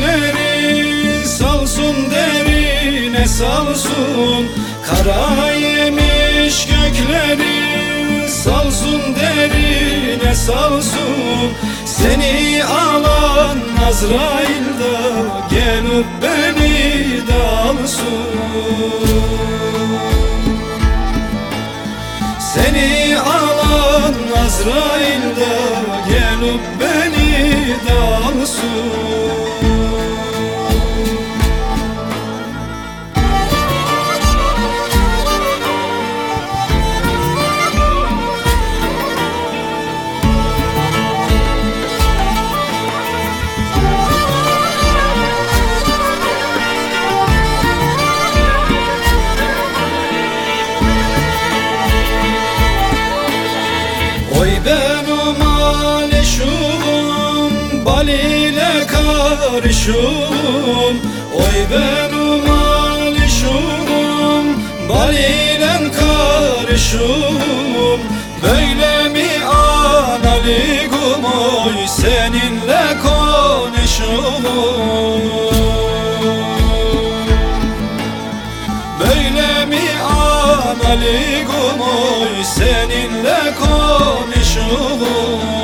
gökleri salsun derine salsun Kara yemiş gökleri salsun derine salsun Seni alan Azrail'da gelip beni de alsın. Seni alan Azrail'de Oy benim alişum bal ile karışım Oy benim alişum bal ile karışım Böyle mi analigum oy seninle konuşum. Böyle mi analigum oy seninle konuşulur Kara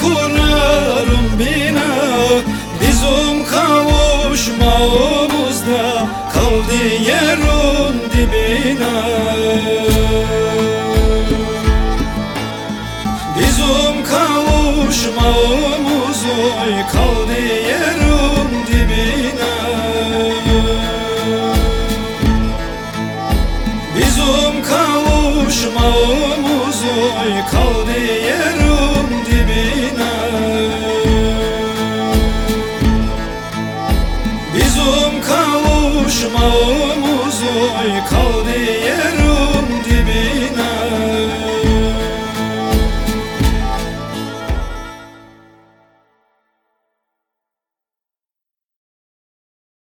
kurarım bina. Bizim kavuşmamızda kaldı yerin dibine. Bizim kavuşmamız oy kaldı yerin dibine Bizim kavuşmamız oy kaldı yerin